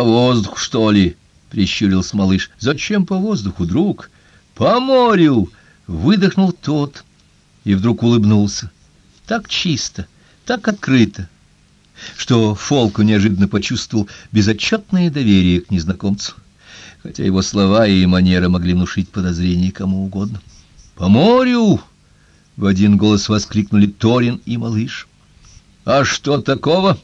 По воздуху, что ли? — прищурился малыш. — Зачем по воздуху, друг? — По морю! — выдохнул тот и вдруг улыбнулся. Так чисто, так открыто, что Фолку неожиданно почувствовал безотчетное доверие к незнакомцу, хотя его слова и манеры могли внушить подозрение кому угодно. «По морю!» — в один голос воскликнули Торин и малыш. «А что такого?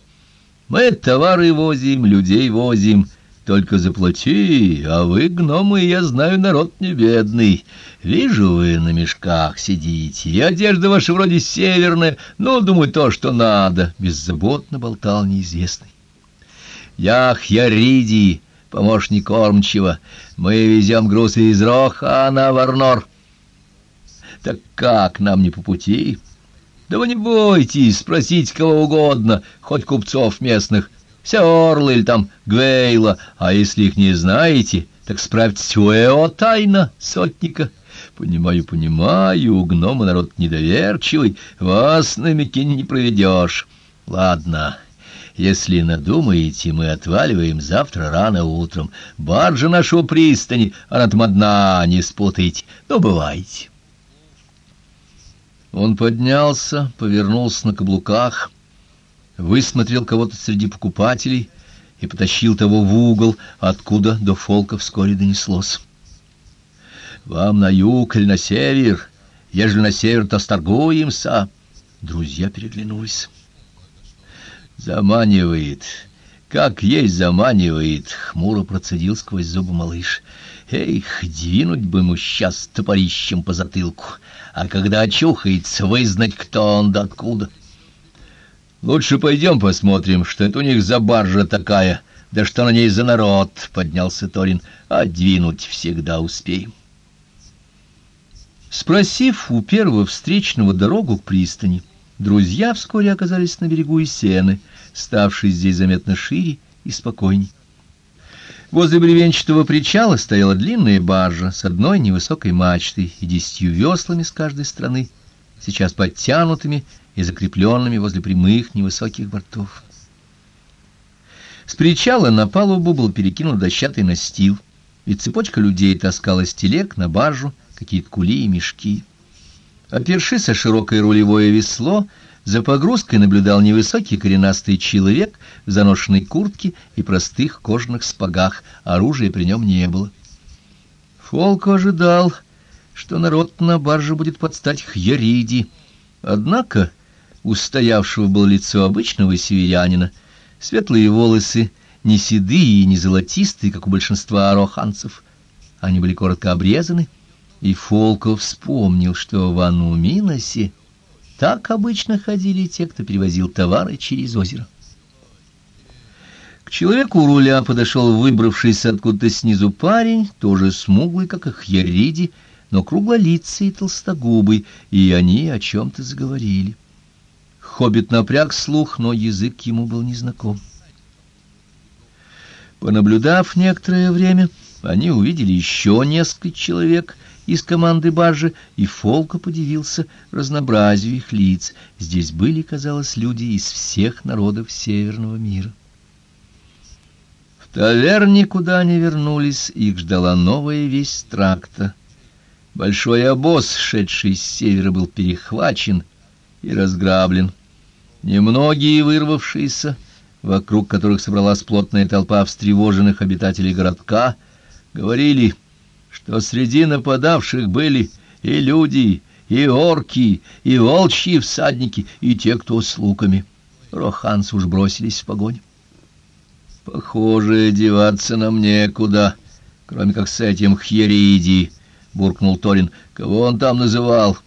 Мы товары возим, людей возим». Только заплати, а вы, гномы, я знаю, народ не бедный. Вижу, вы на мешках сидите, и одежда ваша вроде северная, но, думаю, то, что надо, — беззаботно болтал неизвестный. Ях, я Риди, помощник кормчего, мы везем груз из Роха на Варнор. Так как нам не по пути? Да вы не бойтесь, спросить кого угодно, хоть купцов местных, Сёрла или там Гвейла, а если их не знаете, так справьтесь у Эо тайна сотника. Понимаю, понимаю, гномы народ недоверчивый, вас на Микине не проведешь. Ладно, если надумаете, мы отваливаем завтра рано утром. Баржа нашего пристани, она там одна, не спутайте, но бывайте. Он поднялся, повернулся на каблуках — высмотрел кого-то среди покупателей и потащил того в угол, откуда до фолка вскоре донеслось. «Вам на юг или на север? Ежели на север, то сторгуемся!» Друзья переглянулись. «Заманивает! Как есть заманивает!» — хмуро процедил сквозь зубы малыш. «Эх, двинуть бы ему сейчас топорищем по затылку, а когда очухается, вызнать, кто он да откуда!» «Лучше пойдем посмотрим, что это у них за баржа такая, да что на ней за народ», — поднялся Торин. «А двинуть всегда успеем». Спросив у первого встречного дорогу к пристани, друзья вскоре оказались на берегу Исены, ставшей здесь заметно шире и спокойней. Возле бревенчатого причала стояла длинная баржа с одной невысокой мачтой и десятью веслами с каждой стороны, сейчас подтянутыми и закрепленными возле прямых невысоких бортов. С причала на палубу был перекинут дощатый настил, и цепочка людей таскала с телег на баржу какие-то кули и мешки. Оперши со широкое рулевое весло, за погрузкой наблюдал невысокий коренастый человек в заношенной куртке и простых кожаных спагах, оружия при нем не было. Фолк ожидал, что народ на барже будет подстать Хьериди, однако устоявшего было лицо обычного северянина, светлые волосы, не седые и не золотистые, как у большинства ароханцев. Они были коротко обрезаны, и Фолков вспомнил, что в Ануминосе так обычно ходили те, кто перевозил товары через озеро. К человеку у руля подошел выбравшийся откуда-то снизу парень, тоже смуглый, как и Хьериди, но круглолицый и толстогубый, и они о чем-то заговорили. Хоббит напряг слух, но язык ему был незнаком. Понаблюдав некоторое время, они увидели еще несколько человек из команды баржи, и Фолка подивился разнообразию их лиц. Здесь были, казалось, люди из всех народов Северного мира. В таверне, куда они вернулись, их ждала новая весть тракта. Большой обоз, шедший с севера, был перехвачен и разграблен. Немногие вырвавшиеся, вокруг которых собралась плотная толпа встревоженных обитателей городка, говорили, что среди нападавших были и люди, и орки, и волчьи всадники, и те, кто с луками. Роханцы уж бросились в погонь. «Похоже, деваться нам некуда, кроме как с этим Хьериди», — буркнул Торин. «Кого он там называл?»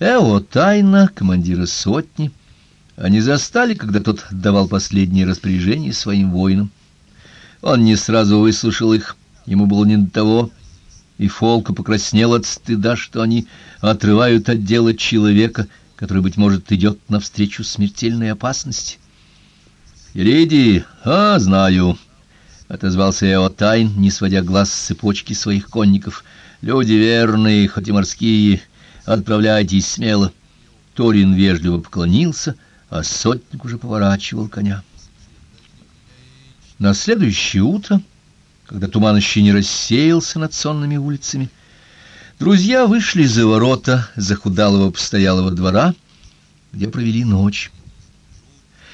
Эо Тайна, командира сотни, — они застали, когда тот давал последние распоряжения своим воинам. Он не сразу выслушал их, ему было не до того, и Фолка покраснел от стыда, что они отрывают от дела человека, который, быть может, идет навстречу смертельной опасности. «Ириди, а, знаю», — отозвался Эотайн, не сводя глаз с цепочки своих конников. «Люди верные, хоть и морские, отправляйтесь смело». Торин вежливо поклонился — а сотник уже поворачивал коня. На следующее утро, когда туман еще не рассеялся над сонными улицами, друзья вышли за ворота захудалого постоялого двора, где провели ночь.